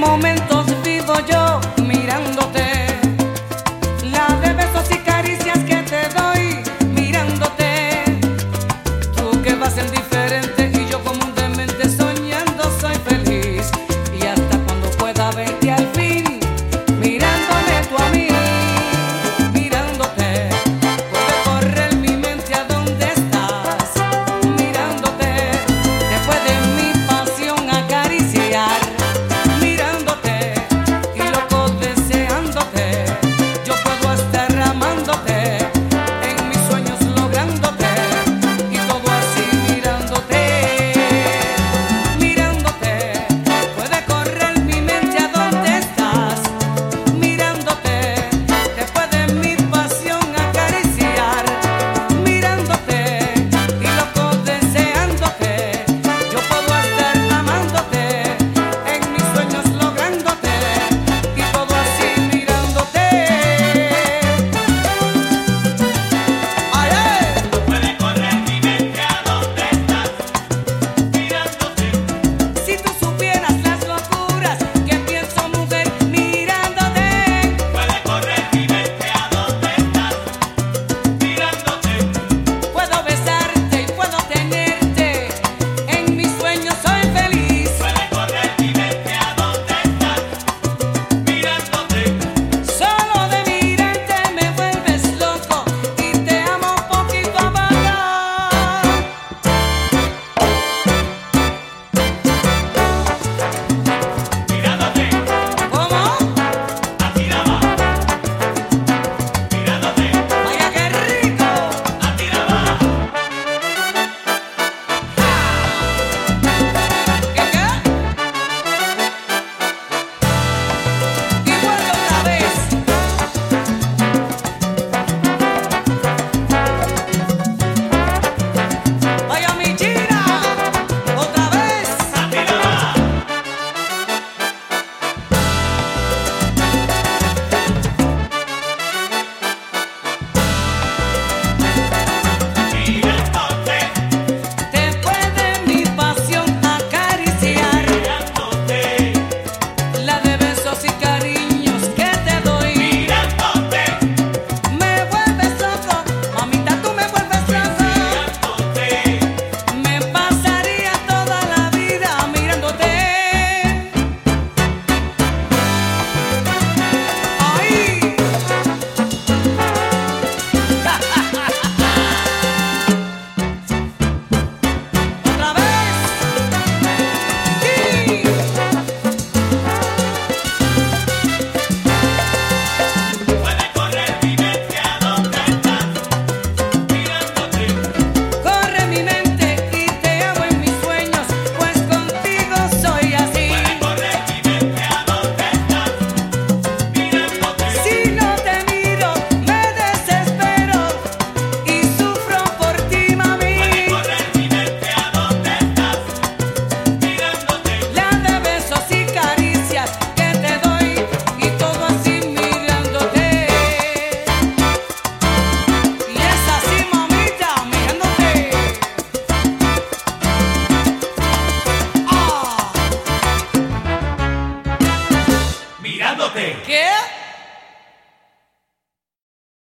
momentos vivo yo mirándote. La de besos y caricias que te doy mirándote. Tú que vas a diferente.